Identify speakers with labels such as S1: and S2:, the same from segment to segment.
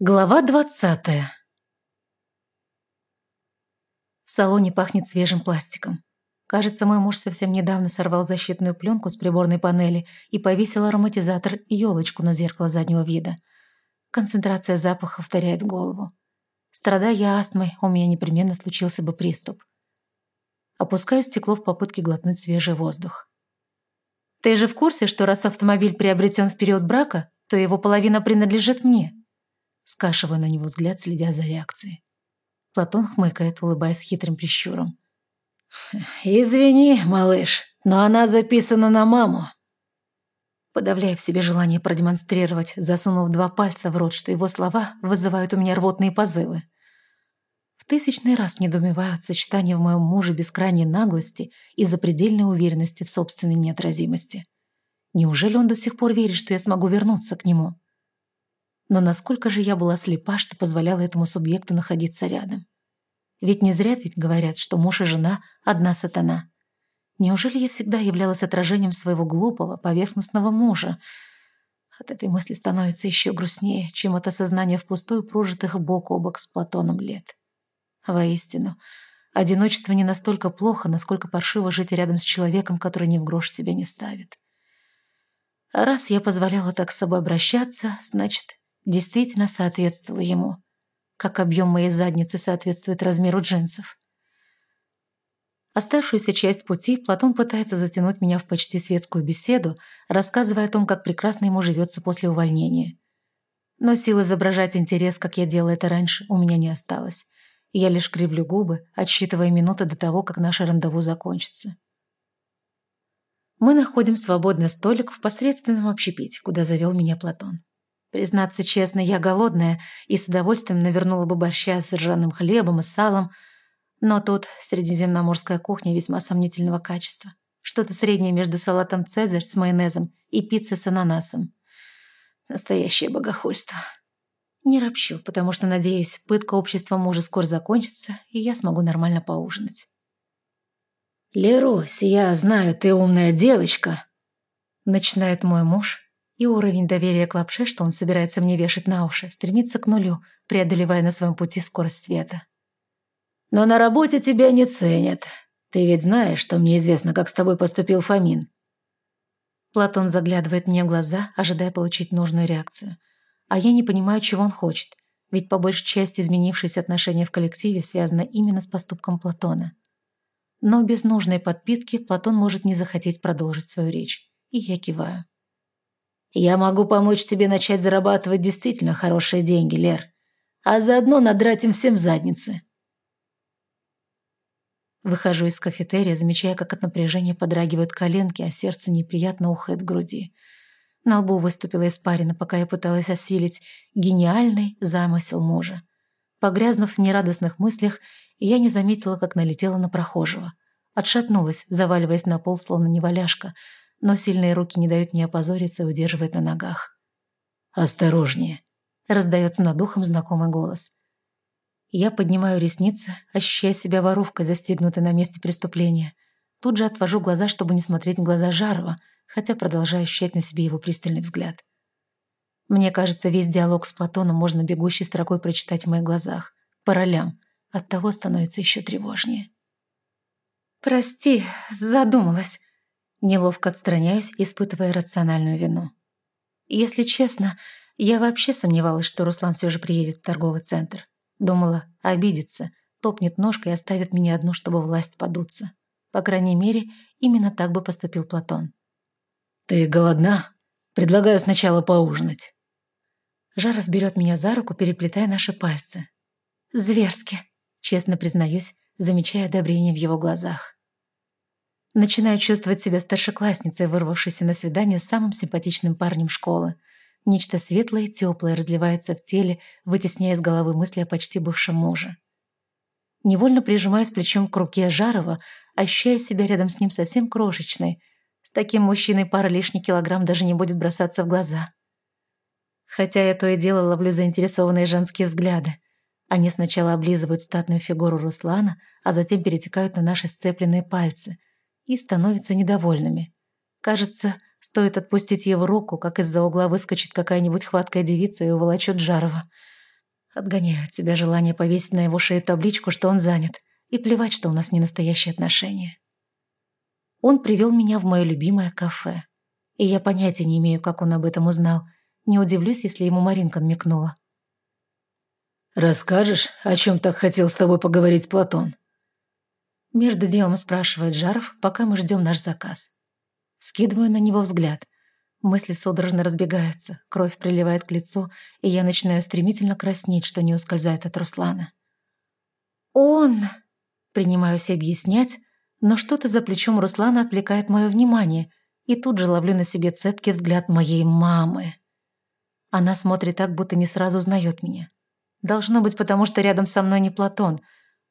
S1: Глава двадцатая В салоне пахнет свежим пластиком. Кажется, мой муж совсем недавно сорвал защитную пленку с приборной панели и повесил ароматизатор и елочку на зеркало заднего вида. Концентрация запаха вторяет голову. Страдая я астмой, у меня непременно случился бы приступ. Опускаю стекло в попытке глотнуть свежий воздух. «Ты же в курсе, что раз автомобиль приобретен в период брака, то его половина принадлежит мне?» Скашиваю на него взгляд, следя за реакцией. Платон хмыкает, улыбаясь хитрым прищуром.
S2: «Извини, малыш, но она записана на маму».
S1: Подавляя в себе желание продемонстрировать, засунув два пальца в рот, что его слова вызывают у меня рвотные позывы. В тысячный раз недоумевают сочетание в моем муже бескрайней наглости и запредельной уверенности в собственной неотразимости. Неужели он до сих пор верит, что я смогу вернуться к нему? Но насколько же я была слепа, что позволяла этому субъекту находиться рядом? Ведь не зря ведь говорят, что муж и жена – одна сатана. Неужели я всегда являлась отражением своего глупого, поверхностного мужа? От этой мысли становится еще грустнее, чем от осознания впустую прожитых бок о бок с Платоном лет. Воистину, одиночество не настолько плохо, насколько паршиво жить рядом с человеком, который ни в грош тебя не ставит. А раз я позволяла так с собой обращаться, значит, действительно соответствовала ему, как объем моей задницы соответствует размеру джинсов. Оставшуюся часть пути Платон пытается затянуть меня в почти светскую беседу, рассказывая о том, как прекрасно ему живется после увольнения. Но сил изображать интерес, как я делала это раньше, у меня не осталось. Я лишь кривлю губы, отсчитывая минуты до того, как наше рандеву закончится. Мы находим свободный столик в посредственном общепите, куда завел меня Платон. Признаться честно, я голодная и с удовольствием навернула бы борща с ржаным хлебом и салом, но тут средиземноморская кухня весьма сомнительного качества. Что-то среднее между салатом «Цезарь» с майонезом и пиццей с ананасом. Настоящее богохульство. Не ропщу, потому что, надеюсь, пытка общества мужа скоро закончится, и я смогу нормально поужинать.
S2: «Лерусь, я знаю, ты умная девочка», —
S1: начинает мой муж, и уровень доверия к лапше, что он собирается мне вешать на уши, стремится к нулю, преодолевая на своем пути скорость света.
S2: «Но на работе тебя не ценят. Ты ведь знаешь, что мне известно, как с тобой поступил Фомин».
S1: Платон заглядывает мне в глаза, ожидая получить нужную реакцию. А я не понимаю, чего он хочет, ведь по большей части изменившиеся отношения в коллективе связаны именно с поступком Платона. Но без нужной подпитки Платон может не захотеть продолжить свою речь, и я киваю.
S2: Я могу помочь тебе начать зарабатывать действительно хорошие деньги, Лер. А заодно надрать им всем задницы.
S1: Выхожу из кафетерия, замечая, как от напряжения подрагивают коленки, а сердце неприятно ухает в груди. На лбу выступила испарина, пока я пыталась осилить гениальный замысел мужа. Погрязнув в нерадостных мыслях, я не заметила, как налетела на прохожего. Отшатнулась, заваливаясь на пол, словно неваляшка – но сильные руки не дают мне опозориться и удерживают на ногах.
S2: «Осторожнее!»
S1: – раздается над ухом знакомый голос. Я поднимаю ресницы, ощущая себя воровкой, застигнутой на месте преступления. Тут же отвожу глаза, чтобы не смотреть в глаза Жарова, хотя продолжаю ощущать на себе его пристальный взгляд. Мне кажется, весь диалог с Платоном можно бегущей строкой прочитать в моих глазах. По ролям. Оттого становится еще тревожнее. «Прости, задумалась», Неловко отстраняюсь, испытывая рациональную вину. Если честно, я вообще сомневалась, что Руслан все же приедет в торговый центр. Думала, обидится, топнет ножкой и оставит меня одну, чтобы власть подуться. По крайней мере, именно так бы поступил Платон.
S2: «Ты голодна? Предлагаю сначала поужинать».
S1: Жаров берет меня за руку, переплетая наши пальцы. «Зверски», честно признаюсь, замечая одобрение в его глазах. Начинаю чувствовать себя старшеклассницей, вырвавшейся на свидание с самым симпатичным парнем школы. Нечто светлое и теплое разливается в теле, вытесняя из головы мысли о почти бывшем муже. Невольно прижимаюсь плечом к руке Жарова, ощущая себя рядом с ним совсем крошечной. С таким мужчиной пара лишних килограмм даже не будет бросаться в глаза. Хотя я то и дело ловлю заинтересованные женские взгляды. Они сначала облизывают статную фигуру Руслана, а затем перетекают на наши сцепленные пальцы – и становятся недовольными. Кажется, стоит отпустить его руку, как из-за угла выскочит какая-нибудь хваткая девица и уволочет Жарова. Отгоняю от себя желание повесить на его шею табличку, что он занят, и плевать, что у нас не настоящие отношения. Он привел меня в мое любимое кафе. И я понятия не имею, как он об этом узнал. Не удивлюсь, если ему Маринка намекнула.
S2: «Расскажешь, о чем так хотел с тобой поговорить Платон?»
S1: Между делом спрашивает Жаров, пока мы ждем наш заказ. Скидываю на него взгляд. Мысли судорожно разбегаются, кровь приливает к лицу, и я начинаю стремительно краснеть, что не ускользает от Руслана. «Он...» Принимаюсь объяснять, но что-то за плечом Руслана отвлекает мое внимание, и тут же ловлю на себе цепкий взгляд моей мамы. Она смотрит так, будто не сразу узнает меня. Должно быть, потому что рядом со мной не Платон.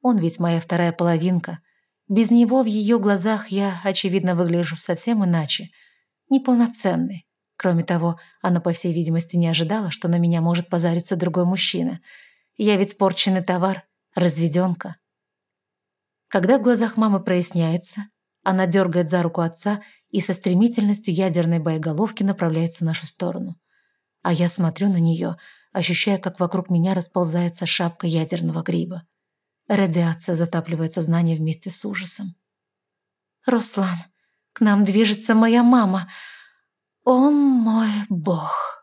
S1: Он ведь моя вторая половинка. Без него в ее глазах я, очевидно, выгляжу совсем иначе. Неполноценный. Кроме того, она, по всей видимости, не ожидала, что на меня может позариться другой мужчина. Я ведь порченный товар, разведенка. Когда в глазах мамы проясняется, она дергает за руку отца и со стремительностью ядерной боеголовки направляется в нашу сторону. А я смотрю на нее – ощущая, как вокруг меня расползается шапка ядерного гриба. Радиация затапливает сознание вместе с ужасом. «Руслан, к нам движется моя мама. О мой бог!»